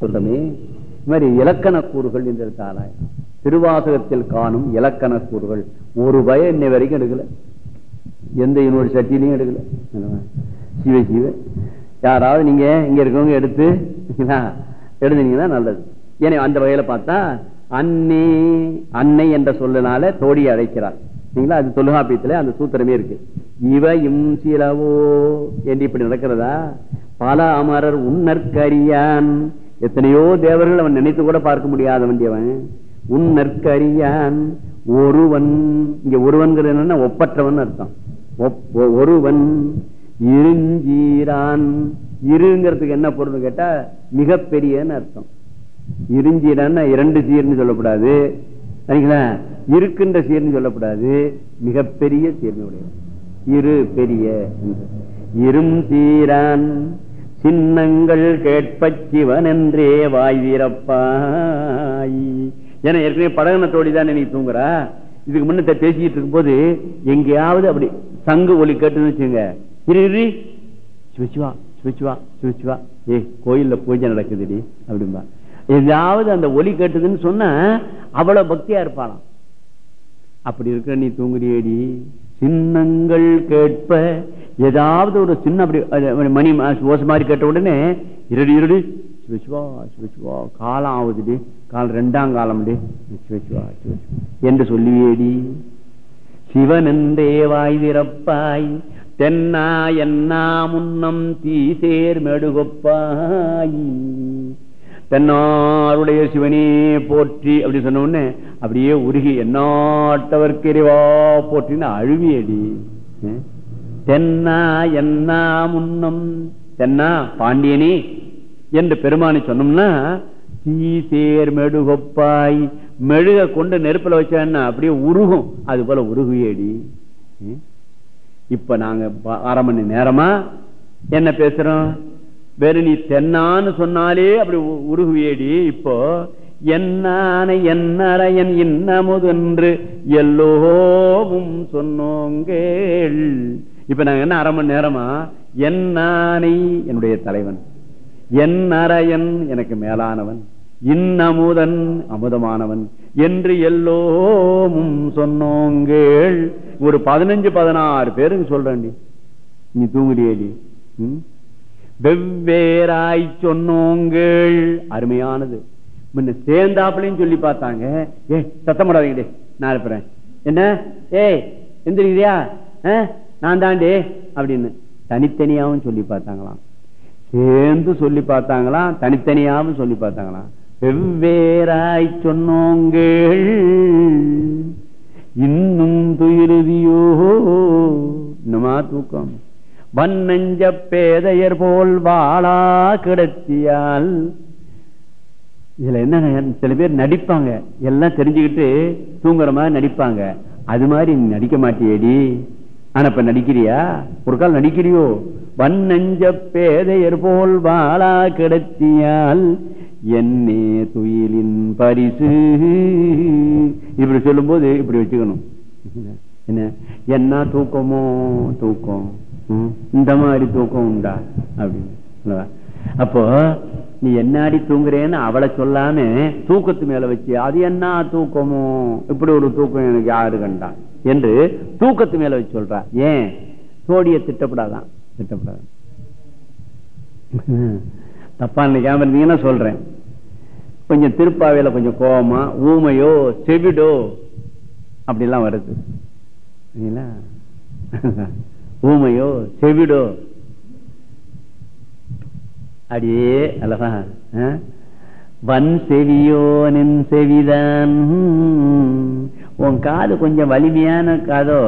சொல்றமே இது மாதிரி இலக்கண கூறுகள் என்று எடுத்தாலாய் திருவாசகத்தில் காணும் இலக்கண கூறுகள். ஒரு பய இன்னை வரைக்கும் எடுக்கல. எந்த இன்னொரு சட்டிலையும் எடுக்கல. சிவ சிவ. யாராவது நீங்க இங்க இருக்கவங்க எடுத்து எழுதுனீங்கன்னா நல்லது. ஏன்னா அந்த வகையில பார்த்தா அன்னி அன்னை என்ற சொல்லனால தோடி அழைக்கிறார் சரிங்களா அது தொல்காப்பியத்துல அந்த சூத்திரமே இருக்கு. இவையும் சிலவோ. என்று இப்படி நடக்கிறதா? பல அமரர் உன்னற்கரியான் எத்தனையோ தேவர்கள் அவன் நினைத்து கூட பார்க்க முடியாத வேண்டியவன். உன்னற்கரியான் ஒருவன். இங்க ஒருவன்கிறது என்னன்னா ஒப்பற்றவன் அர்த்தம். ஒருவன். இருஞ்சீரான். இருங்கிறதுக்கு என்ன பொருள் கேட்டா மிகப்பெரியன்னு அர்த்தம். இருஞ்சீரான் இரண்டு சீர்னு சொல்லக்கூடாது. சரிங்களா? இருக்கின்ற சீர்னு சொல்லக்கூடாது. மிகப்பெரிய சீர்னு உடைய இரு பெரிய இரும் சீரான் சின்னங்கள் கேட்ப சிவன் என்றே வாய் வீரப்பாய் ஏன்னா ஏற்கனவே படகனத்தோடி தான் நீ தூங்குறா? இதுக்கு முன்ன பேசிக்கிட்டு இருக்கும் போது எங்கேயாவது அப்படி சங்கு ஒலி கேட்டுன்னு வச்சுங்க இரு சிவச்சிவா சிவச்சிவா சிவச்சிவா ஏ கோயில்ல பூஜை நடக்குதுடி அப்படிம்பா. எதாவது அந்த ஒலி கேட்டுதுன்னு சொன்ன அவ்வளவு பக்தியா இருப்பாளாம். அப்படி இருக்க நீ தூங்குறியேடி? சின்னங்கள் கேட்ப ஏதாவது ஒரு சின்ன அப்படி மணி ஓசை மாதிரி கேட்ட உடனே இருடி இருடி சிவசிவா சிவசிவா காலம் ஆகுதுடி காலம் ரெண்டாம் காலம் சிவசிவா சிவசிவா என்று சொல்லியேடி. சிவன் என்றே வாய் விரப்பாய் தென்னா என்னா முன்னம் தீசேர் மெடுகொப்பாய் தென்னாருடைய சிவனே போற்றி அப்படி சொன்ன உடனே அப்படியே உருகி என்னாட்டவர்க்கெரிவா போற்றின்னு அழுவியடி. தென்னா என்னா முன்னம் தென்னா பாண்டியனே என்று பெருமானி சொன்னோம்னா சீசேர் மெழுகொப்பாய் மெழுக கொண்டு நெருப்புல வச்சா அப்படியே உருகும். அது போல உருகுயடி. இப்ப நாங்க அரை மணி நேரமா என்ன பேசுறோம்? வெறும் நீ தென்னான்னு சொன்னாலே அப்படி உருகுவேடி இப்போ என்னான என்னறையன் இன்னமுதென்று எல்லோவும் சொன்னோங்கேள். இப்ப நாங்க என்ன அரை மணி நேரமா? என்னானை என்னுடைய தலைவன். என் அரையன் எனக்கு மேலானவன். இன்னமுதன் அமுதமானவன் என்று எல்லோமும் சொன்னோங்கேள். ஒரு பதினஞ்சு பதினாறு பேருக்கு சொல்றேன் நீ தூங்குறியடி. வெவ்வேறாய் சொன்னோங்கள். அருமையானது. முன்ன சேர்ந்தாப்புலையும் சொல்லி பார்த்தாங்க. ஏ சத்தம் போடாதீங்க நான் இருப்பேன் என்ன? ஏய் எந்திரிக்கிறியா? நான் தாண்டே அப்படின்னு தனித்தனியாவும் சொல்லி பார்த்தாங்களாம். சேர்ந்து சொல்லி பார்த்தாங்களாம். தனித்தனியாவும் சொல்லி பார்த்தாங்களாம். வெவ்வேறாய் சொன்னோங்கள். இன்னும் துயிருதியோ? இன்னுமா தூக்கம்? வன்னஞ்ச பேதையர் போல் வாழா கிடத்தியால். இதுல என்ன சில பேர் நடிப்பாங்க. எல்லாம் தெரிஞ்சுக்கிட்டு தூங்குற மாதிரி நடிப்பாங்க. அது மாதிரி நடிக்க மாட்டியேடி. ஆனா இப்ப நடிக்கிறியா? ஒரு கால் நடிக்கிறியோ? வன்னஞ்ச பேதையர் போல் வாழா கிடத்தியால் என்னே துயிலின் பரிசு. இப்படி சொல்லும் போது இப்படி வச்சுக்கணும். என்ன? என்ன தூக்கமோ? தூக்கம். இந்த மாதிரி தூக்கம் உண்டா? அப்படின்னு. அப்போ நீ என்னாடி தூங்குறேன்னு அவளை சொல்லாம தூக்கத்து மேல வச்சு அது என்ன தூக்கமோ? இப்படி ஒரு தூக்கம் எனக்கு யாரு கண்டான் என்று தூக்கத்து மேல வச்சு சொல்றா. ஏன்? சோடிய திட்டப்படாதான். திட்டப்படாதான். தப்பா நினைக்காம இருந்தீங்கன்னா சொல்றேன். கொஞ்சம் திருப்பாவையில கொஞ்சம் கோபமா ஊமையோ செவிடோ அப்படிலாம் வருது. ஊமையோ செவிடோ. அடியே அல்லவா வன் செவியோ நின் செவிதான். உன் காது கொஞ்சம் வலிமையான காதோ.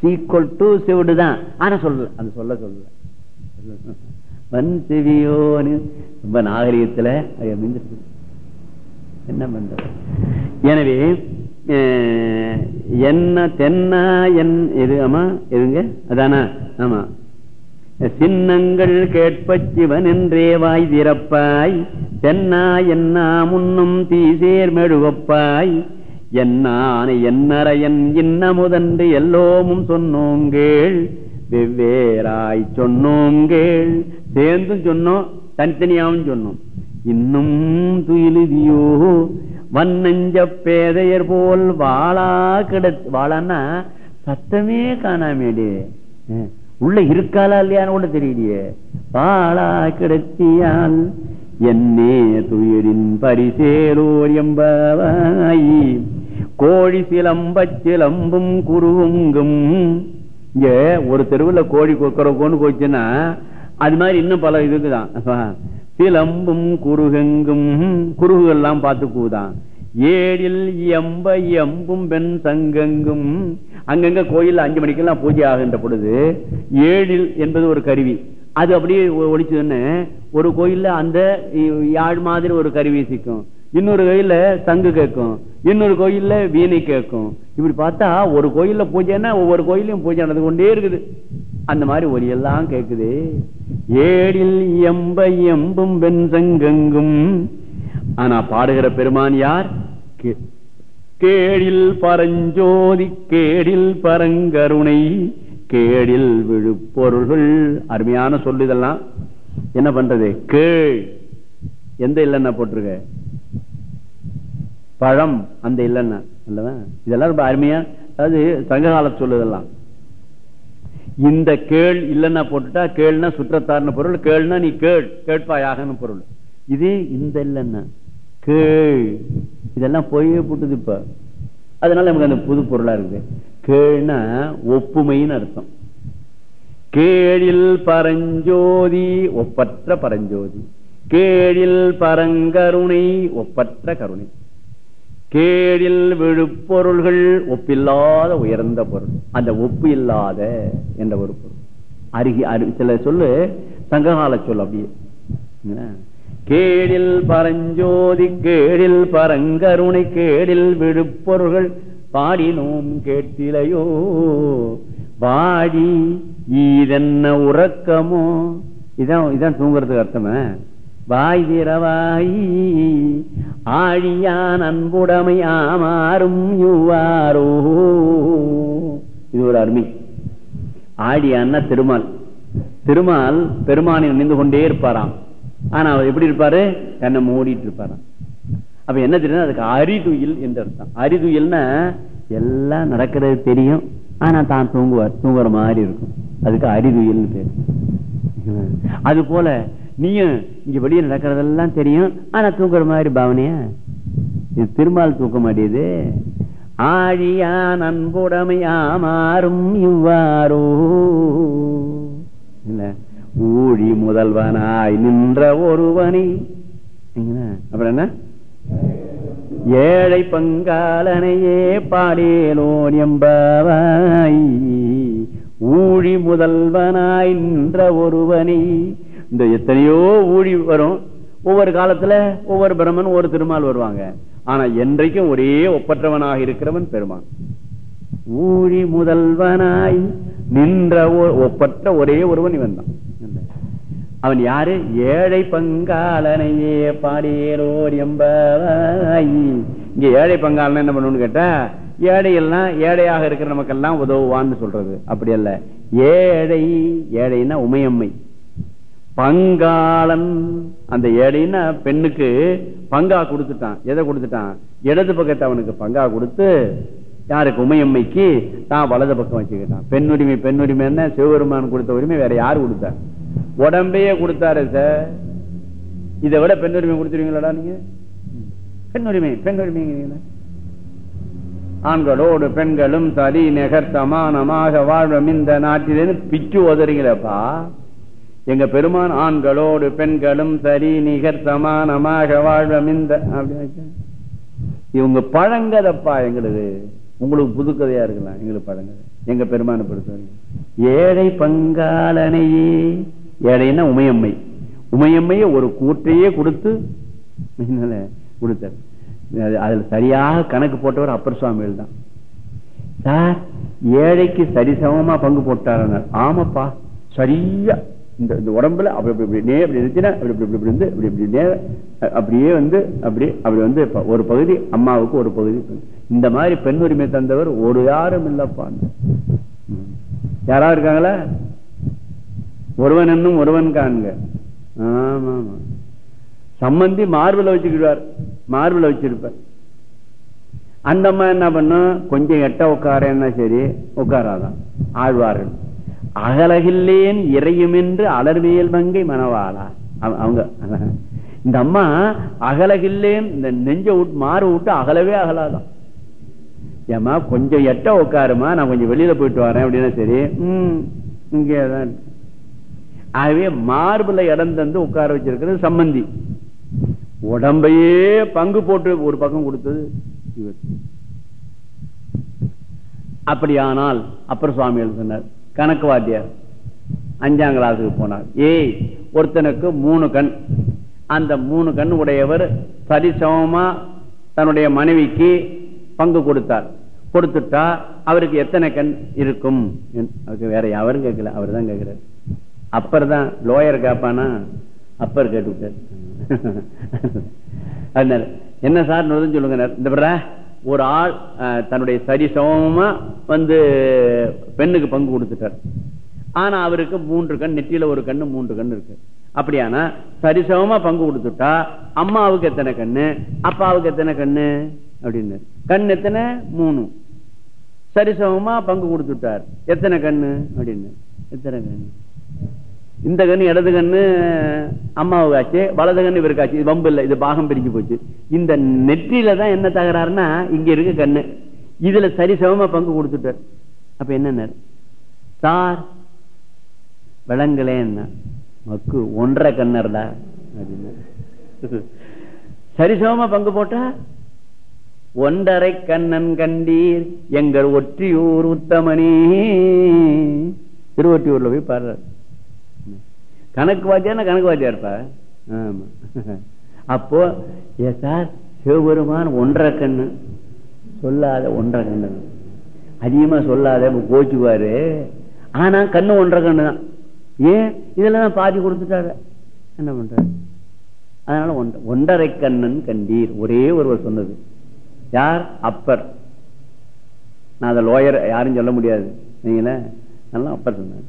Sequel to செவிடுதான். ஆனா சொல்லல அது சொல்ல சொல்லல. வன் செவியோன்னு ரொம்ப நாகரிகத்துல என்ன பண்றது? எனவே என்ன தென்னா என் எது ஆமா எதுங்க? அதானா ஆமா. சின்னங்கள் கேட்ப சிவன் என்றே வாய் திறப்பாய். தென்னா என்ன முன்னும் தீசேர் மெழுவப்பாய் என்னான என்னறையன் இன்னமுதன்று எல்லோமும் சொன்னோங்கேள் வெவ்வேறாய் சொன்னோங்கேள் சேர்ந்தும் சொன்னோம் தனித்தனியாவும் சொன்னோம். இன்னும் துயிலுதியோ வன்னஞ்ச பேதையர் போல் வாழா கிட வாழான்னா சத்தமே காணாமேடி. உள்ள இருக்காளா இல்லையான்னு கூட தெரியலையே. வாழா கிடத்தியால் என்னே துயரின் பரிசேலோர் எம்பவாய் கோழி சிலம்ப சிலம்பும் குருவுங்கும். இங்க ஒரு தெருவில் கோழி கொக்கர போச்சுன்னா அது மாதிரி இன்னும் பல இதுக்குதான். சிலம்பும் குருகெங்கும். குருகுகள்லாம் பார்த்து கூதான் ஏழில் எம்ப எம்பும் பெண் சங்கங்கும். அங்கங்க கோயில் அஞ்சு மணிக்கெல்லாம் பூஜை ஆகின்ற பொழுது ஏழில் என்பது ஒரு கருவி. அது அப்படியே ஒழிச்சதுன்னு ஒரு கோயில்ல அந்த யாழ் மாதிரி ஒரு கருவி சிக்கும் இன்னொரு கோயில்ல சங்கு கேட்கும் இன்னொரு கோயில்ல வீணை கேட்கும் இப்படி பார்த்தா ஒரு கோயில்ல பூஜைன்னா ஒவ்வொரு கோயிலையும் பூஜை நடந்து கொண்டே இருக்குது. அந்த மாதிரி ஒலி எல்லாம் கேட்குது ஏழில் எம்ப எம்பும் வெண் சங்கங்கும். ஆனா பாடுகிற பெருமான் யார்? கே- கேடில் பரஞ்சோதி கேடில் பரங்கருணை கேடில் விழுப்பொருள்கள். அருமையான சொல்லு இதெல்லாம். என்ன பண்றது? கேள். எந்த இல்லைன்னா போட்டிருக்க? பழம் அந்த இல்லைன்னா. அல்லவா? இதெல்லாம் ரொம்ப அருமையா அதாவது சங்ககால சொல்லு இதெல்லாம். இந்த கேள் இல்லைன்னா போட்டுட்டா கேள்னா சுற்றத்தார்னு பொருள் கேள்னா நீ கேள் கேட்பாயாகன்னு பொருள். இது இந்த இல்லைன்னா கேள். இதெல்லாம் பொய்யே போட்டுது இப்ப. அதனால நமக்கு அந்த புது பொருளா இருக்கு. கேள்னா ஒப்புமைன்னு அர்த்தம். கேழில் பரஞ்சோதி ஒப்பற்ற பரஞ்சோதி. கேழில் பரங்கருணை ஒப்பற்ற கருணை. கேழில் விழுப்பொருள்கள் ஒப்பில்லாத உயர்ந்த பொருள். அந்த ஒப்பு இல்லாத என்ற ஒரு பொருள். அருகி அரு சில சொல்லு சங்ககால சொல் அப்படியே. என்ன? கேடில் பரஞ்சோதி கேடில் பரங்கருணை கேடில் விடுப்பொருள்கள் பாடினோம் கேட்டிலையோ. பாடி ஈதென்ன உறக்கமோ. இதான் இதான் தூங்குறதுக்கு அர்த்தமே. வாய் திறவாய் ஆழியான் அன்புடைமை ஆமாறும் யுவாரோ. இது ஒரு அருமை. ஆழியான்னா திருமால். திருமால் பெருமானை நினைந்து கொண்டே இருப்பாராம். ஆனா அவர் எப்படி இருப்பாரு? கண்ணை மூடிட்டு இருப்பாராம் அப்ப என்ன தெரியும் அதுக்கு அரிதுயில் என்று அர்த்தம். அரிதுயில்னா எல்லாம் நடக்கிறது தெரியும். ஆனா தான் தூங்குவார். தூங்குற மாதிரி இருக்கும். அதுக்கு அரிதுயில் பேர். அது போல நீயும் இங்க வெளியே நடக்கிறதெல்லாம் தெரியும். ஆனா தூங்குற மாதிரி பாவனையா? இது திருமால் தூக்க மாட்டேது. ஆழியான் அன்புடைமை மாறும் இவ்வாறோ. இல்ல? ஊழி முதல்வனாய் நின்ற ஒருவனி. அப்புறம் என்ன? ஏழை பங்காளனையே பாடேலோன் என்பவாய் ஊழி முதல்வனாய் நின்ற ஒருவனி. இந்த எத்தனையோ ஊழி வரும். ஒவ்வொரு காலத்துல ஒவ்வொரு பிரம்மன் ஒரு திருமால் வருவாங்க. ஆனா என்றைக்கும் ஒரே ஒப்பற்றவனாக இருக்கிறவன் பெருமான். ஊழி முதல்வனாய் நின்ற ஒ- ஒப்பற்ற ஒரே ஒருவன் இவன் தான் அவன் யாரு? ஏழை பங்காளனையே பாடியேரோர் எம்பவாய் இங்க ஏழை பங்காளன் என்ன பண்ணணும்னு கேட்டா ஏழையெல்லாம் ஏழையாக இருக்கிற நமக்கெல்லாம் உதவுவான்னு சொல்றது. அப்படி அல்ல. ஏழை ஏழைன்னா உமையம்மை. பங்காளன் அந்த ஏழைன்னா பெண்ணுக்கு பங்கா கொடுத்துட்டான். எதை கொடுத்துட்டான்? இடது பக்கத்தை அவனுக்கு பங்கா கொடுத்து யாருக்கு? உமையம்மைக்கு தான் வலது பக்கம் வச்சுக்கிட்டான். பெண்ணுரிமை பெண்ணுரிமைன்னா என்ன சிவபெருமான் கொடுத்த உரிமை வேற யாரு கொடுத்தா? உடம்பையே கொடுத்தாரு சார். இதை விட பெண் உரிமை கொடுத்துருவீங்களாடா நீங்க? பெண் உரிமை பெண் உரிமை ஆண்களோடு பெண்களும் சரி நிகர் சமானமாக வாழ்வம் இந்த நாட்டிலேன்னு பிச்சு உதறீங்களப்பா. எங்க பெருமான் ஆண்களோடு பெண்களும் சரி நிகர் சமானமாக வாழ்வம் இந்த அப்படின்னு இவங்க பழங்கதப்பா எங்களுக்கு உங்களுக்கு புதுக்கதையா இருக்கலாம் எங்களுக்கு பழங்கதை. எங்க பெருமானை பொறுத்தவரைக்கும். ஏழை பங்காளனையே ஏழைன்னா உமையம்மை. உமையம்மையை ஒரு கூற்றையே கொடுத்து கொடுத்தார்? அதுல சரியாக கணக்கு போட்டவர் அப்பர் சுவாமிகள் தான். சார் ஏழைக்கு சரிசமமா பங்கு போட்டார் ஆமாப்பா சரியா. இந்த இந்த உடம்புல அப்படி இப்படி நே அப்படி இருந்துச்சுன்னா அப்படி இப்படி இப்படி இப்படி இருந்து அப்படி இப்படி நே அப்படியே வந்து அப்படி அப்படி வந்து ஒரு பகுதி அம்மாவுக்கு ஒரு பகுதி. இந்த மாதிரி பெண் உரிமை தந்தவர் ஒரு யாரும் இல்லப்பான் யாரா இருக்காங்களா? ஒருவன் என்னும் ஒருவன் காண்க. ஆமா ஆமா சம்பந்தி மார்பில் வச்சுக்கிடுவார். மார்பில் வச்சிருப்பார். அந்த அம்மா என்ன பண்ணும்? கொஞ்சம் எட்ட உட்காரன்னா சரி உட்காராதான். ஆழ்வார்கள். அகலகில்லேன் இறையுமென்று அலர்வியல் மங்கை மனவாளா அவ- அவங்க. இந்த அம்மா அகலகில்லேன் இந்த நெஞ்ச விட்டு மாறு விட்டு அகலவே அகலாதான். ஏமா கொஞ்சம் எட்ட உட்காருமா நான் கொஞ்சம் வெளியில போயிட்டு வரேன் அப்படின்னா சரி உம் இங்கேதான் ஆகவே மார்புல இடம் தந்து உட்கார வச்சிருக்கிறது சம்பந்தி. உடம்பையே பங்கு போட்டு ஒரு பக்கம் கொடுத்தது இவர். அப்படியானால் அப்பர் சுவாமி சொன்னார்? கணக்கு வாத்தியார் அஞ்சாம் கிளாஸுக்கு போனார். ஏய் ஒருத்தனுக்கு மூணு கண். அந்த மூணு கண் உடையவர் சரிசமமா தன்னுடைய மனைவிக்கு பங்கு கொடுத்தார். கொடுத்துட்டா அவருக்கு எத்தனை கண் இருக்கும்? அவருக்கு வேற யாரும் கேட்கல அவர் தான் கேட்கிறார். அப்பர் தான் லோயர் கேப்பானா? அப்பர் கேட்டுவிட்டார். அதனால என்ன சார் சொல்லுங்க இந்த ஒரு ஆள் அஹ், தன்னுடைய சரி சமமா வந்து பெண்ணுக்கு பங்கு கொடுத்துட்டார். ஆனா அவருக்கு மூன்று கண் நெற்றியில ஒரு கண்ணு மூன்று கண் இருக்கு. அப்படியானா சரிசமமா பங்கு கொடுத்துட்டா அம்மாவுக்கு எத்தனை கண்ணு அப்பாவுக்கு எத்தனை கண்ணு? அப்படின்னு கண் எத்தனை? மூணு. சரிசமமா பங்கு கொடுத்துட்டார். எத்தனை கண்ணு? அப்படின்னு எத்தனை கண்ணு? இந்த கண்ணு இடது கண்ணு அம்மாவுக்கு ஆச்சு வலது கண்ணு இவருக்கு ஆச்சு இது வம்பு இல்லை இது பாகம் பிரிஞ்சு போச்சு. இந்த நெற்றியில தான் என்ன தகராறுனா இங்க இருக்கு கண்ணு. இதுல சரிசமமா பங்கு கொடுத்துட்டார். அப்ப என்ன சார் விளங்கலேன்னா மக்கு ஒன்றரை கண்ணர்டா? அப்படின்னு சரிசமமா பங்கு போட்டா ஒன்றரை கண்ணன் கண்டீர் எங்கள் ஒற்றியூர் உத்தமனே. திருவொற்றியூர்ல போய் பாடுறாரு. கணக்கு வாத்தியார்னா கணக்கு வாத்தியார்ப்பா ஆமா. அப்போ ஏ சார் சிவபெருமான் ஒன்றரை கண்ணு. சொல்லாத ஒன்றரை கண்ணு. அதிகமா சொல்லாத கோச்சுவாரு ஆனா கண்ணு ஒன்றரை கண்ணு தான். ஏன்? இதுல தான் பாதி கொடுத்துட்டாரு. என்ன பண்றாரு? அதனால ஒன்றரை கண்ணன் கண்டீர். ஒரே ஒருவர் சொன்னது. யார்? அப்பர். நான் அதை லோயர் யாரும் சொல்ல முடியாது. நீங்களே நல்லா அப்பர் சொன்னார்.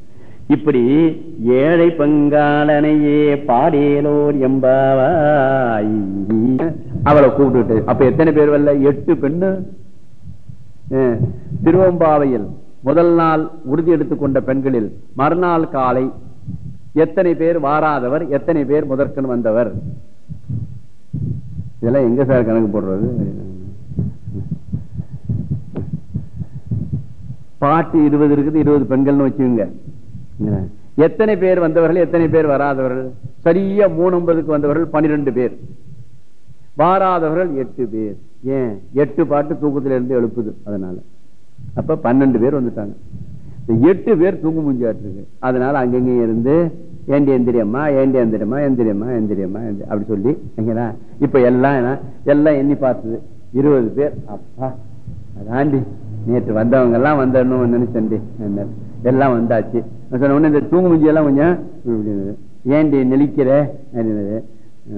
இப்படி ஏழை பங்காளனையே பாடேலோர் எம்பாவாய் அவளை கூப்பிட்டு அப்ப எத்தனை பேர் வரல? எட்டு பெண்ணு. திருவம்பாவையில் முதல் நாள் உறுதி எடுத்துக்கொண்ட பெண்களில் மறுநாள் காலை எத்தனை பேர் வாராதவர் எத்தனை பேர் முதற்கன் வந்தவர்? இதெல்லாம் எங்க சார் கணக்கு போடுறது? பாட்டு இருபது இருக்குது இருபது பெண்கள்னு வச்சுக்கோங்க. எத்தனை பேர் வந்தவர்கள் எத்தனை பேர் வராதவர்கள்? சரியா மூணு ஒன்பதுக்கு வந்தவர்கள் பனிரெண்டு பேர். வாராதவர்கள் எட்டு பேர். ஏன்? எட்டு பாட்டு தூக்கத்துல இருந்து எழுப்புது அதனால. அப்ப பன்னெண்டு பேர் வந்துட்டாங்க. எட்டு பேர் தூங்கு மூஞ்சாட்டு அதனால அங்கங்க இருந்து ஏண்டி எந்திரியம்மா ஏண்டி எந்திரியம்மா எந்திரியம்மா எந்திரியம்மா அப்படி சொல்லி இப்ப எல்லாம் எல்லாம் எண்ணி பார்த்தது. இருபது பேர். அப்பா அதாண்டி நேற்று வந்தவங்க எல்லாம் வந்தணும் நினைச்சேன்டி எல்லாம் வந்தாச்சு. சொன்ன உடனே இந்த தூங்கு மூஞ்சி எல்லாம் கொஞ்சம் ஏன்டி ஏண்டி நெளிக்கிற? அப்படின்னது.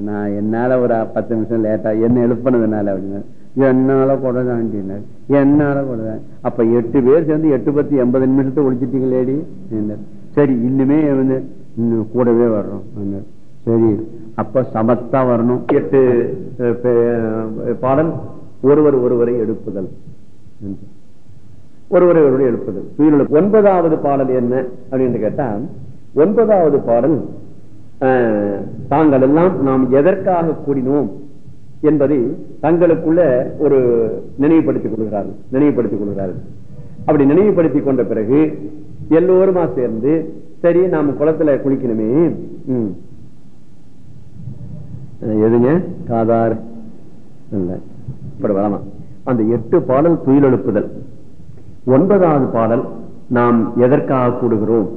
நான் என்னால ஒரு பத்து நிமிஷம் லேட்டா என்ன எழுப்பினதுனால அப்படின்னா என்னால கொடுதாண்டினார் என்னால கொடுதான் அப்ப எட்டு பேர் சேர்ந்து எட்டு பத்து எண்பது நிமிஷத்தை ஒழிச்சிட்டீங்களேடி? லேடி சரி இன்னுமே வந்து இன்னும் கூடவே வர்றோம். சரி அப்ப சமத்தா வரணும். எட்டு பாடல். ஒருவர் ஒருவரை எடுப்புதல். என்றார். ஒருவரை ஒருவரை ஒன்பதாவது பாடல் என்ன அப்படின்னு கேட்டா ஒன்பதாவது பாடல் தாங்கள் எல்லாம் நாம் எதற்காக கூடினோம் என்பதை தங்களுக்குள்ள ஒரு நினைவுபடுத்திக் கொள்கிறார்கள் நினைவுபடுத்திக் கொள்கிறார்கள். அப்படி நினைவுபடுத்திக் கொண்ட பிறகு எல்லோருமா சேர்ந்து சரி நாம் குளத்துல குளிக்கணுமே. எதுங்க? காதார் இல்ல. இப்படி வரலாம். அந்த எட்டு பாடல் துயில் எழுப்புதல் ஒன்பதாவது பாடல் நாம் எதற்காக கூடுகிறோம்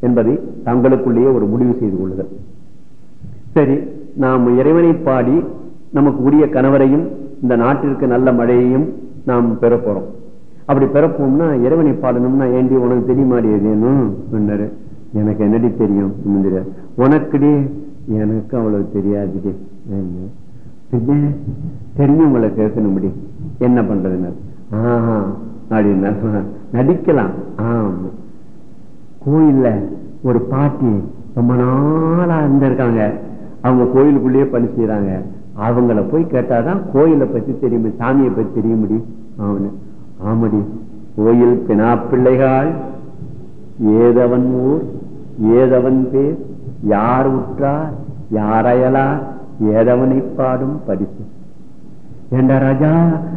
என்பதை தங்களுக்குள்ளேயே ஒரு முடிவு செய்து கொள்ளுதல். சரி நாம் இறைவனை பாடி நமக்கு உரிய கணவரையும் இந்த நாட்டிற்கு நல்ல மழையையும் நாம் பெறப்போறோம் அப்படி பெறப்போம்னா இறைவனை பாடணும்னா ஏண்டி உனக்கு தெரியுமாடி எதுனும் எனக்கு என்னடி தெரியும் உனக்குடி? எனக்கு அவ்வளவு தெரியாதுடி. என்ன? பின்ன தெரிஞ்சவங்களை கேட்கணும்படி என்ன பண்றதுன்னு? ஆஹா. அப்படின்னா நடிக்கலாம். ஆமா. கோயில்ல ஒரு பாட்டி ரொம்ப நாளா இருந்திருக்காங்க. அவங்க கோயிலுக்குள்ளேயே பணி செய்யறாங்க அவங்கள போய் கேட்டாதான் கோயிலை பத்தி தெரியும் சாமியை பத்தி தெரிய முடியும் அவனு ஆமடி. கோயில் பினா பிள்ளைகள் ஏதவன் ஊர் ஏதவன் பேர். யார் உற்றார் யாரையலா ஏதவனை பாடும் பரிசு ஏண்டா ராஜா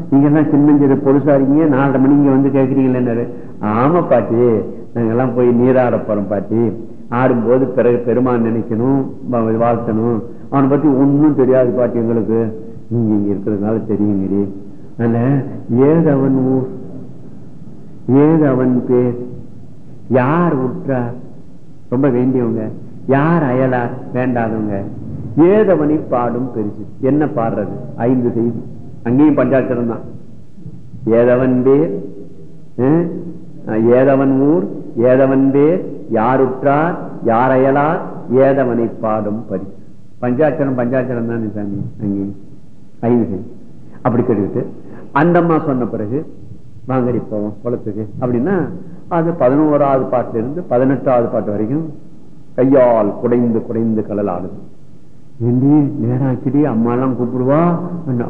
நீங்க எல்லாம் சின்னஞ்சிறு இருக்கீங்க நாலரை மணி இங்க வந்து கேக்குறீங்களே ஆமா பாட்டி நாங்கெல்லாம் போய் நீராட போறோம் பாட்டி. ஆடும்போது பிறகு பெருமான் நினைக்கணும் வாழ்த்தணும். அவனை பத்தி ஒண்ணும் தெரியாது பாட்டி எங்களுக்கு. நீங்க இங்க இருக்கிறதுனால தெரியுங்கடி அதனால அவன் ஊர் ஏதவன் பேர் யார் உற்றார் ரொம்ப வேண்டியவங்க. யார் அயலார்? வேண்டாதவங்க. ஏதவனை பாடும் பெருசு. என்ன பாடுறது? ஐந்து செய்தி. அங்கேயும் பஞ்சாட்சரம் தான். ஏதவன் பேர் ஏதவன் ஊர் ஏதவன் பேர் யாருற்றார் யார் அயலார் ஏதவனை பாடும் பரி பஞ்சாட்சரம் பஞ்சாட்சரம் தான் சாமி அங்கேயும் ஐந்து அப்படி கேட்டுக்கிட்டு அந்த அம்மா சொன்ன பிறகு வாங்கடி போவோம் குளத்துக்கு. அப்படின்னா அது பதினோராவது பாட்டுல இருந்து பதினெட்டாவது பாட்டு வரைக்கும் கையால் குடைந்து குடைந்து கடல் ஆடுது ஏண்டி நேரம் அம்மா எல்லாம் கூப்பிடுவா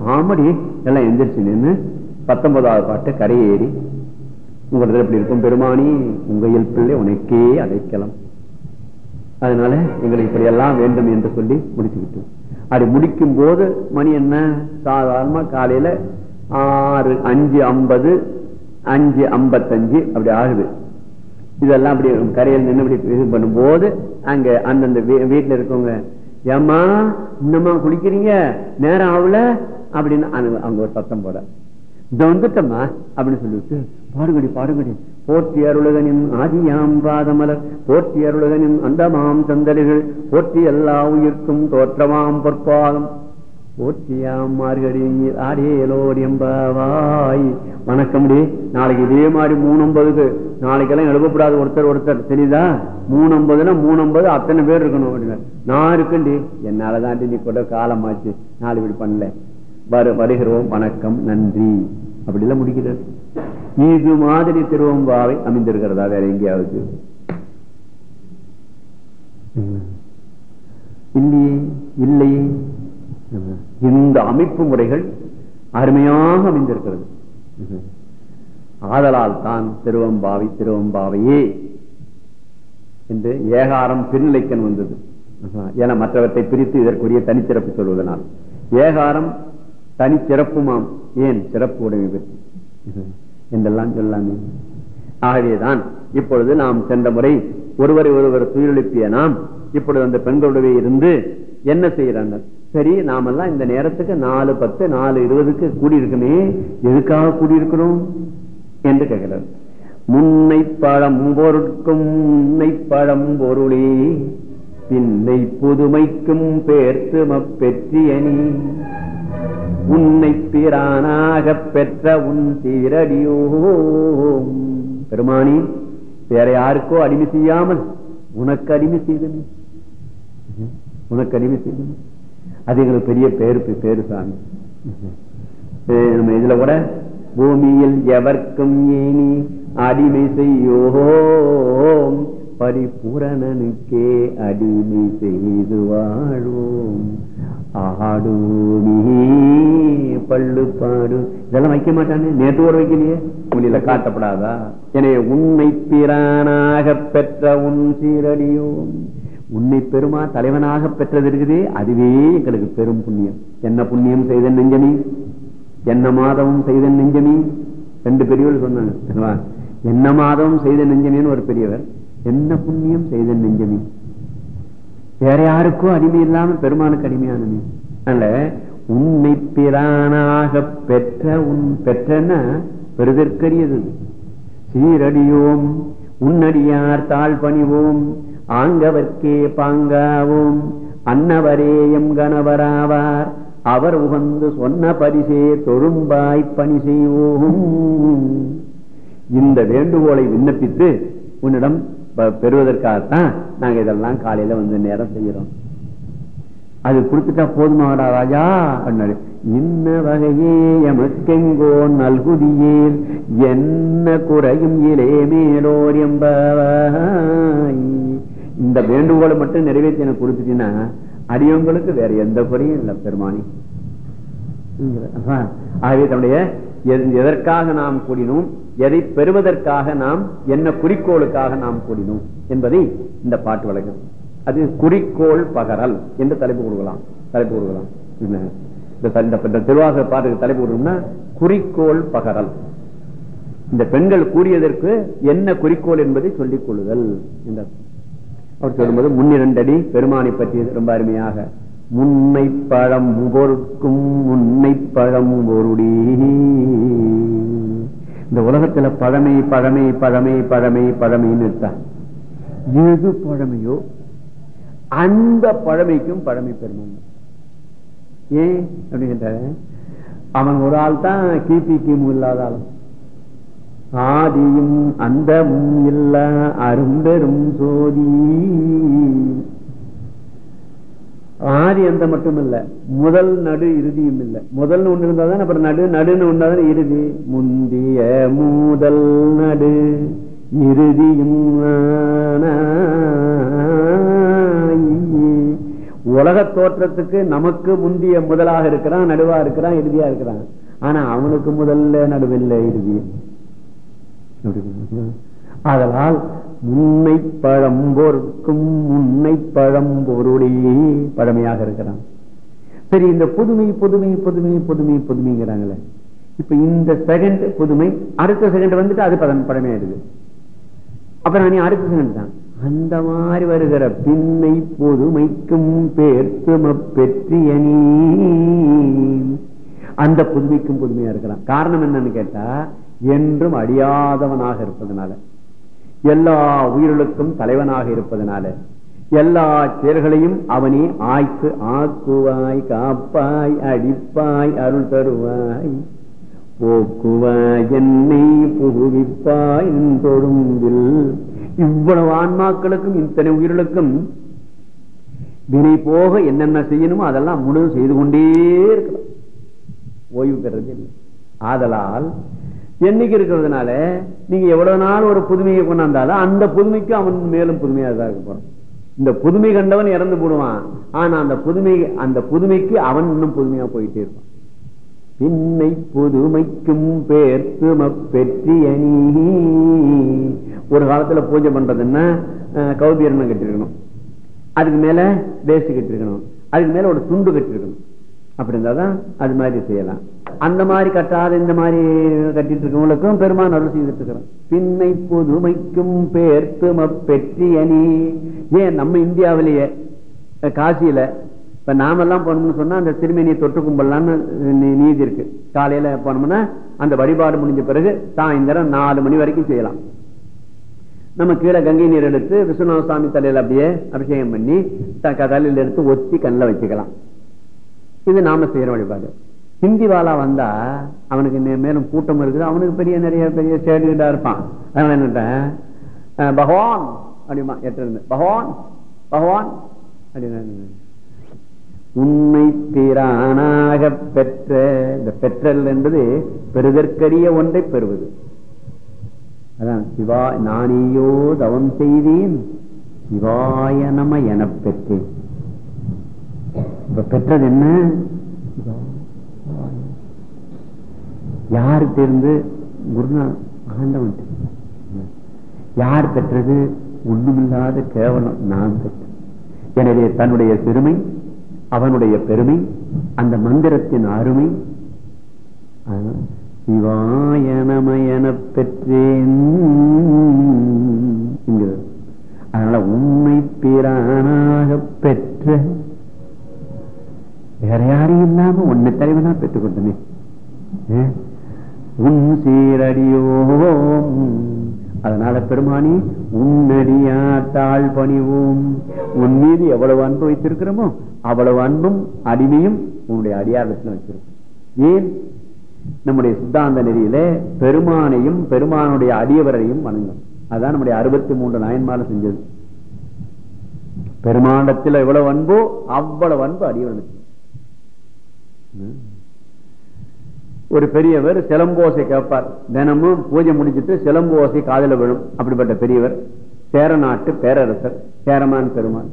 ஆமடி எல்லாம் எந்திரிச்சு நின்று பத்தொன்பதாவது பாட்டு கரையை ஏறி உங்களுக்கு எப்படி இருக்கும் பெருமானி உங்க இயல்பிள்ளை உனக்கே அழைக்கலாம் அதனால எங்களுக்கு இப்படி எல்லாம் வேண்டும் என்று சொல்லி முடிச்சுக்கிட்டோம் அப்படி முடிக்கும் போது மணி என்ன? சாதாரணமா காலையில ஆறு அஞ்சு ஐம்பது அஞ்சு ஐம்பத்தஞ்சு அப்படி ஆகுது. இதெல்லாம் அப்படி கரையில் நின்று இப்படி இது பண்ணும்போது அங்க அந்தந்த வீ- வீட்டுல இருக்கவங்க ஏம்மா இன்னமா குளிக்கிறீங்க? நேரம் ஆகல? அப்படின்னு அவங்க ஒரு சத்தம் போட. இந்த வந்துட்டம்மா அப்படின்னு சொல்லிட்டு பாடுங்கடி பாடுங்கடி. போற்றி அருளகனின் ஆதியாம் பாதமலர் போற்றி அருளகனின் அந்தமாம் சந்தடிகள் போற்றி எல்லா உயிர்க்கும் தோற்றமாம் பொற்பாதம். போற்றியாம் மார்கழி ஆடேலோடியம்பாவாய் வணக்கம்டி. நாளைக்கு இதே மாதிரி மூணு ஒன்பதுக்கு நாளைக்கெல்லாம் எழுப்பக்கூடாது ஒருத்தர் ஒருத்தர். தெரியுதா? மூணு ஐம்பதுனா மூணு ஐம்பது அத்தனை பேர் இருக்கணும் அப்படின்னு. நான் இருக்கேன்டி. என்னாலதான் நீ கூட காலமாச்சு. நாளை இப்படி பண்ணல. வரு வருகிறோம். வணக்கம். நன்றி. அப்படிலாம் முடிக்கிறது. இது மாதிரி திருவம்பாவை அமைந்திருக்கிறதா? வேற எங்கேயாவது? இல்லையே இல்லையே. இந்த அமைப்பு முறைகள் அருமையாக அமைந்திருக்கிறது. ஆதலால் தான் திருவம்பாவை திருவம்பாவையே என்று ஏகாரம் பின்னிலைக்கன் வந்தது. என மற்றவற்றை பிரித்து இதற்குரிய தனிச்சிறப்பு சொல்வதனால். ஏகாரம் தனிச்சிறப்புமாம். ஏன் சிறப்பு உடைமை பெற்று? என்றெல்லாம் சொல்லாமே. ஆகவேதான் இப்பொழுது நாம் சென்ற முறை ஒருவரை ஒருவர் துயிலெழுப்பிய நாம் இப்பொழுது அந்த பெண்களுடைய இருந்து என்ன செய்யறாங்க சரி நாமெல்லாம் இந்த நேரத்துக்கு நாலு பத்து நாலு இருபதுக்கு கூடியிருக்குமே. எதுக்காக கூடியிருக்கிறோம்? என்று கேட்கிறார் முன்னை பழம் பொருட்கும் முன்னை பழம் பொருளே பின்னை புதுமைக்கும் பேர்த்து பெற்றியனி. உன்னை பிரானாக பெற்ற உன் சீரடியோ பெருமானி வேற யாருக்கோ அடிமை செய்யாமல் உனக்கு அடிமை செய்தன். உனக்கு அடிமை செய்தன். அது எங்களுக்கு பெரிய பேரு பேரு சாமி. நம்ம இதுல கூட பூமியில் எவர்க்கும் ஏனி அடிமை செய்யோம் பரிபூரணனுக்கே அடிமை செய்து வாழுவோம் ஆடுமே பள்ளு பாடு இதெல்லாம் வைக்க மாட்டானே? நேற்று ஒரு வைக்கலையே. மொழியில காட்டப்படாதா? எனவே உன்னை பிரானாக பெற்ற உன் சீரடியோம். உன்னை பெருமா தலைவனாக பெற்றது இருக்குதே. அதுவே எங்களுக்கு பெரும் புண்ணியம். என்ன புண்ணியம் செய்த நெஞ்சமி என்ன மாதமும் செய்த நெஞ்சமி? ரெண்டு பெரியவர் சொன்னாங்க என்ன மாதமும் செய்த நெஞ்சமின்னு ஒரு பெரியவர். என்ன புண்ணியம் செய்த நெஞ்சமி? வேற யாருக்கும் அடிமை இல்லாம பெருமானுக்கு அடிமையானமே. அதனால உன்னை பிரானாக பெற்ற உன் பெற்றன பெருதற்கரியது. சீரடியோம் உன்னடியார் தாழ் பணிவோம் ஆங்கவர்க்கே பாங்காவோம் அன்னவரேயம் கணவராவார் அவர் உகந்து சொன்ன பரிசே தொழும்பாய் பணி செய்வோம் இந்த வேண்டுகோளை விண்ணப்பித்து உன்னிடம் பெறுவதற்காகத்தான் நாங்க இதெல்லாம் காலையில வந்து நேரம் செய்யறோம் அது கொடுத்துட்டா போதுமாடா ராஜா அப்படின்னாரு இன்ன வகையே எமக்கெங்கோ நல்குதியில் என்ன குறையும் இலே மேலோர் என்பாய் இந்த வேண்டுகோளை மட்டும் நிறைவேற்றி எனக்கு கொடுத்துட்டீங்கன்னா அடியவங்களுக்கு வேற எந்த குறையும் இல்லை பெருமானி. ஆகவே தன்னுடைய எதற்காக நாம் கூடினோம் எதை பெறுவதற்காக நாம் என்ன குறிக்கோளுக்காக நாம் கூடினோம் என்பதை இந்த பாட்டு வழங்கும். அது குறிக்கோள் பகரல் என்று தலைப்பு கொடுக்கலாம். தலைப்பு கொடுக்கலாம். இந்த இந்த திருவாசக பாட்டுக்கு தலைப்பு கொடுக்கணும்னா குறிக்கோள் பகரல். இந்த பெண்கள் கூறியதற்கு என்ன குறிக்கோள் என்பதை சொல்லிக் கொள்ளுதல். என்ற அவர் சொல்லும்போது முன்னிரண்டடி பெருமானை பற்றி ரொம்ப அருமையாக. முன்னை பழம் பொருட்கும் முன்னை பழம் பொருடி. இந்த உலகத்துல பழமை பழமை பழமை பழமை பழமைன்னு இருக்கா? எது பழமையோ அந்த பழமைக்கும் பழமை பெருமான். ஏன்? அப்படின்னு கேட்ட அவன் ஒரு ஆள் தான் கிபி கிமு இல்லாத ஆள். ஆதியும் அந்தமும் இல்ல அரும்பெரும் சோதி. ஆதி அந்த மட்டும் இல்ல முதல் நடு இறுதியும் இல்ல. முதல் ஒண்ணு இருந்தாதான் அப்புறம் நடு நடுன்னு ஒண்ணாதான் இறுதி. முந்திய மூதல் நடு இறுதியும் உலக தோற்றத்துக்கு நமக்கு முந்திய முதலாக இருக்கிறான் நடுவா இருக்கிறான் இறுதியா இருக்கிறான். ஆனா அவனுக்கு முதல்ல நடுவில்லை இறுதி. அதனால் முன்னை பழம்போர்க்கும் முன்னை பழம்பொருளே பழமையாக இருக்கிறான். சரி இந்த புதுமை புதுமை புதுமை புதுமை புதுமைங்கிறாங்களே. இப்ப இந்த செகண்ட் புதுமை அடுத்த செகண்ட் வந்துட்டு அது பதம் பழமையாயிடுது. அப்புறம் நீ அடுத்த செகண்ட் தான். அந்த மாதிரி வருகிற பின்னை புதுமைக்கும் பேர்த்தும பெற்றியணி அந்த புதுமைக்கும் புதுமையா இருக்கிறான் காரணம் என்னன்னு கேட்டா என்றும் அழியாதவனாக இருப்பதனால. எல்லா உயிர்களுக்கும் தலைவனாக இருப்பதனால. எல்லா செயல்களையும் அவனே ஆய்க்கு ஆக்குவாய் காப்பாய் அடிப்பாய் அருள் தருவாய். போக்குவாய் என்னை புகுவிப்பாய் தொழும்பில் இவ்வளவு ஆன்மாக்களுக்கும் இத்தனை உயிர்களுக்கும் வினை போக என்னென்ன செய்யணுமோ அதெல்லாம் முழு செய்து கொண்டே இருக்கலாம் ஓய்வு பெறது இல்லை ஆதலால் என்னைக்கு இருக்கிறதுனால நீங்க எவ்வளவு நாள் ஒரு புதுமையை கொண்டாந்தாலும் அந்த புதுமைக்கு அவன் மேலும் புதுமையாக தான் இருக்க போறான். இந்த புதுமை கண்டவன் இறந்து போடுவான். ஆனா அந்த புதுமை அந்த புதுமைக்கு அவன் இன்னும் புதுமையா போயிட்டே இருப்பான். பின்னை புதுமைக்கும் பேர்த்தும பெற்றிய நீ ஒரு காலத்துல பூஜை பண்றதுன்னா அஹ், கௌபீரணம் கட்டிருக்கணும். அதுக்கு மேல வேஸ்ட் கட்டிருக்கணும். அதுக்கு மேல ஒரு துண்டு கட்டிருக்கணும். அப்படி இருந்தாதான் அது மாதிரி செய்யலாம். அந்த மாதிரி கட்டாத இந்த மாதிரி கட்டிட்டு இருக்கவங்களுக்கும் பெருமான் அருள் செய்துட்டு இருக்கிறோம் பின்னை புதுமைக்கும் பேர்த்தும பெற்றிய நீ. ஏன் நம்ம இந்தியாவிலேயே காசியில இப்ப நாமெல்லாம் போனோம்னு சொன்னா அந்த திருமணியை தொட்டு கும்பலான்னு நீதி இருக்கு. காலையில போனோம்னா அந்த வழிபாடு முடிஞ்ச பிறகு சாயந்தரம் நாலு மணி வரைக்கும் செய்யலாம். நம்ம கீழே கங்கை நீர் எடுத்து விஸ்வநாத சுவாமி தலையில அப்படியே அபிஷேகம் பண்ணி த- தலையில எடுத்து ஒத்தி கண்ணில் வச்சுக்கலாம். இது நாம செய்யற வழிபாடு. ஹிந்தி வாலா வந்தா அவனுக்கு மேலும் கூட்டம் இருக்குது. அவனுக்கு பெரிய நிறைய பெரிய ஸ்டேடியா இருப்பான். அதனால என்னட்டேன் பகவான் அப்படிமா எட்டு பகவான் பகவான் அப்படின்னு உண்மை பிரானாக பெற்ற இந்த பெற்றல் என்பது பெறுதற்கரிய ஒன்றை பெறுவது. அதான் சிவா நானியோ தவம் செய்தேன். சிவாய நம என பெற்றேன். இப்ப பெற்றது என்ன? யாரு தேர்ந்து குருநா ஆண்டவன் யார் பெற்றது? ஒண்ணுமில்லாத கேவலம் நான் பெற்றேன் எனவே தன்னுடைய பெருமை அவனுடைய பெருமை அந்த மந்திரத்தின் அருமை சிவாயனமயன பெற்றேன் அதனால உண்மை பிரானாக பெற்ற வேற யாரையும் இல்லாம உன்னை தலைவனா பெற்றுக்கொண்டமே ஏ? உன் சீரடியோம். அதனால பெருமானி உன்னடியா தாழ் பணிவோம். உன் மீது எவ்வளவு அன்பு வைத்திருக்கிறோமோ அவ்வளவு அன்பும் அடிமையும் உன்னுடைய அடியாரத்தில் வச்சிருக்கோம். ஏன்? நம்முடைய சித்தாந்த நெறியில பெருமானையும் பெருமானுடைய அடியவரையும் வணங்கும். அதான் நம்முடைய அறுபத்தி மூன்று நாயன்மால செஞ்சது. பெருமாண்டத்தில் எவ்வளவு அன்போ அவ்வளவு அன்பு அடியவர்களுக்கு ஒரு பெரியவர் சிலம்போசை கேட்பார். தினமும் பூஜை முடிச்சிட்டு சிலம்போசை காதல விழும். அப்படிப்பட்ட பெரியவர் சேர நாட்டு பேரரசர் சேரமான் பெருமான்.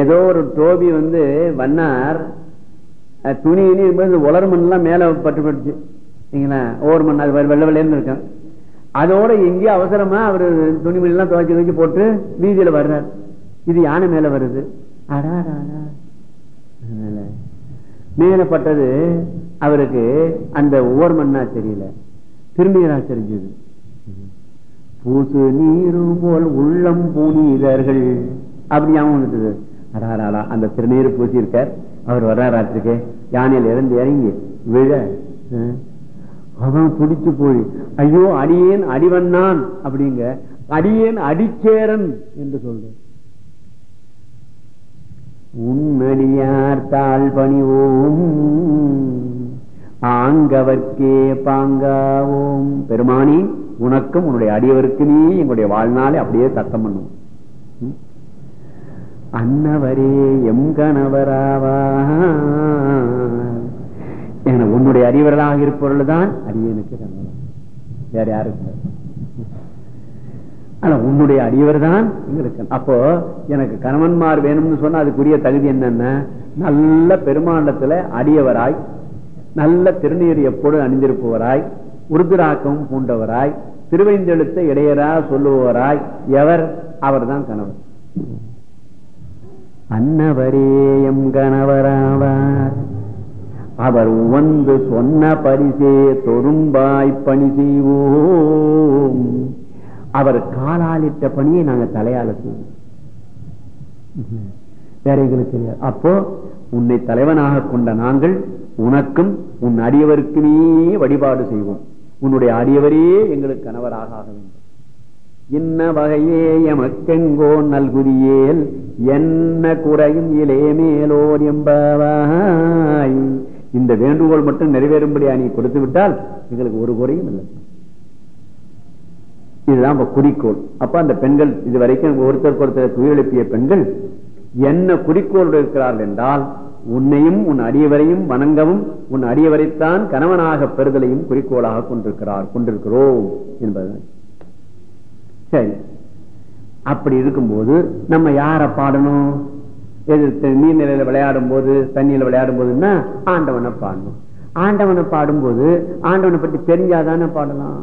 ஏதோ ஒரு டோபி வந்து வண்ணார் துணி இனி உலர் மண்லாம் மேல பட்டு போயிடுச்சு. சரிங்களா ஒவ்வொரு மண் அது வெள்ளை வெள்ளைன்னு இருக்கும். அதோட எங்கேயோ அவசரமா அவரு துணி எல்லாம் துவைச்சி போட்டு வீதியில வர்றார். இது யானை மேல வருது. அடா அடா, அடா. அதனால மேலப்பட்டது அவருக்கு அந்த ஒவ்வொரு மண்ணா தெரியல. திருநீரா தெரிஞ்சது. பூசு நீரும் போல் உள்ளம் பூனீரர்கள் அப்படி ஞாபகம் வந்துட்டது. அந்த திருநீர் பூசி இருக்கார் அவர் வர்றாராத்திருக்கே யானையில இறந்து இறங்கி விழ அவன் பிடிச்சு போய் ஐயோ அடியேன் அடிவண்ணான் அப்படிங்க அடியேன் அடிச்சேரன் என்று சொல்றேன் உன்னடியார் தாழ் பணிவோம் ஆங்கவர்க்கே பாங்காவோம். பெருமானி உனக்கும் உன்னுடைய அடியவருக்கு நீ எங்களுடைய வாழ்நாளை அப்படியே சத்தம் பண்ணும். அன்னவரே எம் கணவராவா என உன்னுடைய அறிவர்களாக இருப்பவர்கள் தான் அரியனுக்கு வேற யாருக்கு ஆனா உன்னுடைய அடியவர் தான் அப்போ எனக்கு கணவன்மார் வேணும்னு சொன்னா அதுக்குரிய தகுதி என்னன்னா? நல்ல பெருமாண்டத்துல அடியவராய் நல்ல திருநீர் எப்போது அணிந்திருப்பவராய் உருதுராக்கம் பூண்டவராய் திருவைந்தெழுத்த இடையரா சொல்லுபவராய் எவர்? அவர்தான் கணவர் அன்னவரேயம் கணவராவார். அவர் வந்து சொன்ன பரிசே தொரும்பாய் பணி செய்வோம். அவர் காலாலிட்ட பணியை நாங்க தலையால செய்வோம். வேற எங்களுக்கு தெரியாது. அப்போ உன்னை தலைவனாக கொண்ட நாங்கள் உனக்கும் உன் அடியவருக்குமே வழிபாடு செய்வோம். உன்னுடைய அடியவரே எங்களுக்கு கணவராக ஆக வேண்டும். இன்ன வகையே எமக்கெங்கோ நல்குதியேல் என்ன குறையும் இலே மேலோர் என்பவாய் இந்த வேண்டுகோள் மட்டும் நிறைவேறும்படியா நீ கொடுத்து விட்டால் எங்களுக்கு ஒரு குறையும் இல்லை. இதுதான் குறிக்கோள். அப்ப அந்த பெண்கள் இது வரைக்கும் ஒருத்தருக்கு ஒருத்தர் துயிலெழுப்பிய பெண்கள் என்ன குறிக்கோள் இருக்கிறார்கள் என்றால் உன்னையும் உன் அடியவரையும் வணங்கவும் உன் அடியவரைத்தான் கணவனாக பெறுதலையும் குறிக்கோளாக கொண்டிருக்கிறார் கொண்டிருக்கிறோம் என்பது சரி. அப்படி இருக்கும்போது நம்ம யார பாடணும்? எதிர்த்து நீர்நிலையில விளையாடும் போது தண்ணியில விளையாடும் போதுன்னா ஆண்டவனை பாடணும். ஆண்டவனை பாடும்போது ஆண்டவனை பற்றி தெரிஞ்சாதானே பாடலாம்?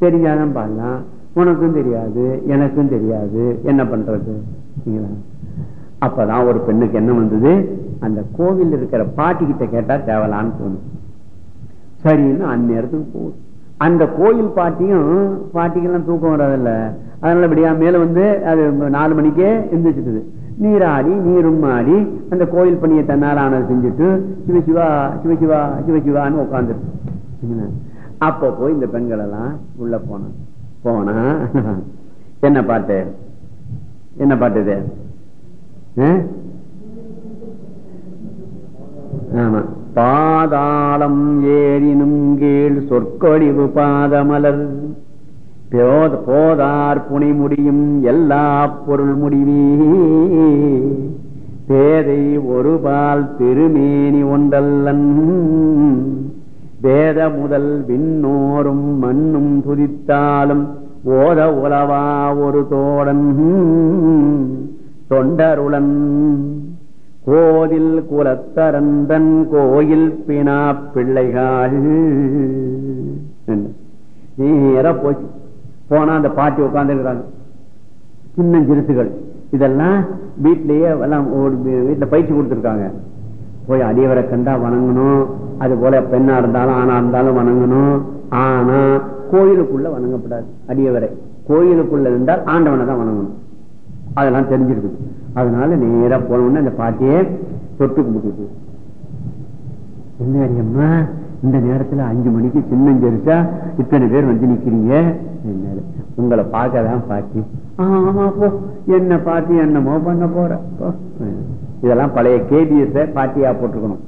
தெரிஞ்சாதான் பாடலாம் உனக்கும் தெரியாது எனக்கும் தெரியாது. என்ன பண்றது? அப்பதான் ஒரு பெண்ணுக்கு என்ன வந்தது? அந்த கோவில் இருக்கிற பாட்டி கிட்ட கேட்டா தேவலான்னு தோணும். சரின்னு அந்நேரத்துக்கு போகுது அந்த கோயில் பாட்டியும் பாட்டிக்கெல்லாம் தூக்கம் வராதில்ல. அதனால இப்படியா மேல வந்து அது நாலு மணிக்கே எந்திரிச்சிட்டுது. நீராடி நீரும் ஆடி அந்த கோயில் பணியை தன்னால் ஆனது செஞ்சுட்டு சிவசிவா சிவசிவா சிவசிவான்னு உட்காந்துருக்கு அப்போ போய் இந்த பெண்கள் எல்லாம் உள்ள போன போனா என்ன பாட்டு? என்ன பாட்டு இது? ஆமா. பாதாளம் ஏறினும் கீழ் சொற்கொழிவு பாதமலர். போதார் புனை முடியும் எல்லா பொருள் முடிவே. பேதை ஒரு பால் திருமேனி ஒன்றல்லன். வேத முதல் விண்ணோரும் மண்ணும் துதித்தாலும் ஓத உலவா ஒரு தோழன் தொண்டருளன் கோதில் குலத்தரந்தன் கோயில் பினா பிள்ளைகள். நேர போச்சு. போனா அந்த பாட்டி உட்கார்ந்துருக்காங்க சின்ன சிறுசுகள். இதெல்லாம் வீட்டிலேயே எல்லாம் ஒரு பயிற்சி கொடுத்துருக்காங்க. போய் அடியவரை கண்டா வணங்கணும். அது போல பெண்ணா இருந்தாலும் ஆணா இருந்தாலும் வணங்கணும். ஆனா கோயிலுக்குள்ள வணங்கப்படாது. அடியவரை கோயிலுக்குள்ள இருந்தால் ஆண்டவனை தான் வணங்கணும். அதெல்லாம் தெரிஞ்சிருக்குது. அதனால நேரா போனோம்னா அந்த பாட்டியே தொட்டு கும்பிட்டு என்ன அம்மா இந்த நேரத்துல அஞ்சு மணிக்கு சின்னஞ்சரிசா இத்தனை பேர் வந்து நிக்கிறீங்க? உங்களை பார்க்கதான் பாட்டி. ஆமா போ என்ன பாட்டி என்னமோ பண்ண போற. இதெல்லாம் பழைய கேபிஎஸ் பாட்டியா போட்டுக்கணும்.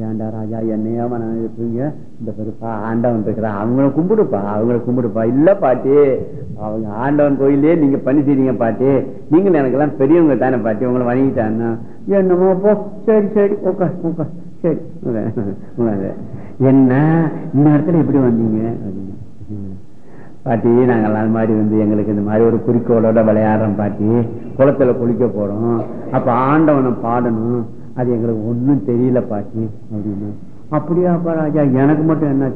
ஏன்டா ராஜா என்னையா நான் இருப்பீங்க இந்த பெருப்பா ஆண்டவன் இருக்கிறான் அவங்கள கும்பிடுப்பா அவங்கள கும்பிடுப்பா. இல்ல பாட்டி அவங்க ஆண்டவன் கோயிலே நீங்க பண்ணி செய்றீங்க பாட்டி. நீங்களும் எனக்கு எல்லாம் பெரியவங்க தானே பாட்டி. உங்களை வணங்கிட்டான்னா என்னமோ போ. சரி சரி உட்கார் உட்கார். சரி. என்ன? இந்த இடத்துல எப்படி வந்தீங்க? அப்படின்னு. பாட்டி நாங்கள் அது மாதிரி வந்து எங்களுக்கு இந்த மாதிரி ஒரு குறிக்கோளோட விளையாடுறோம் பாட்டி. குளத்துல குளிக்க போறோம். அப்ப ஆண்டவனை பாடணும். அது எங்களுக்கு ஒன்றும் தெரியல பாட்டி அப்படின்னு. அப்படியா ராஜா எனக்கு மட்டும் என்ன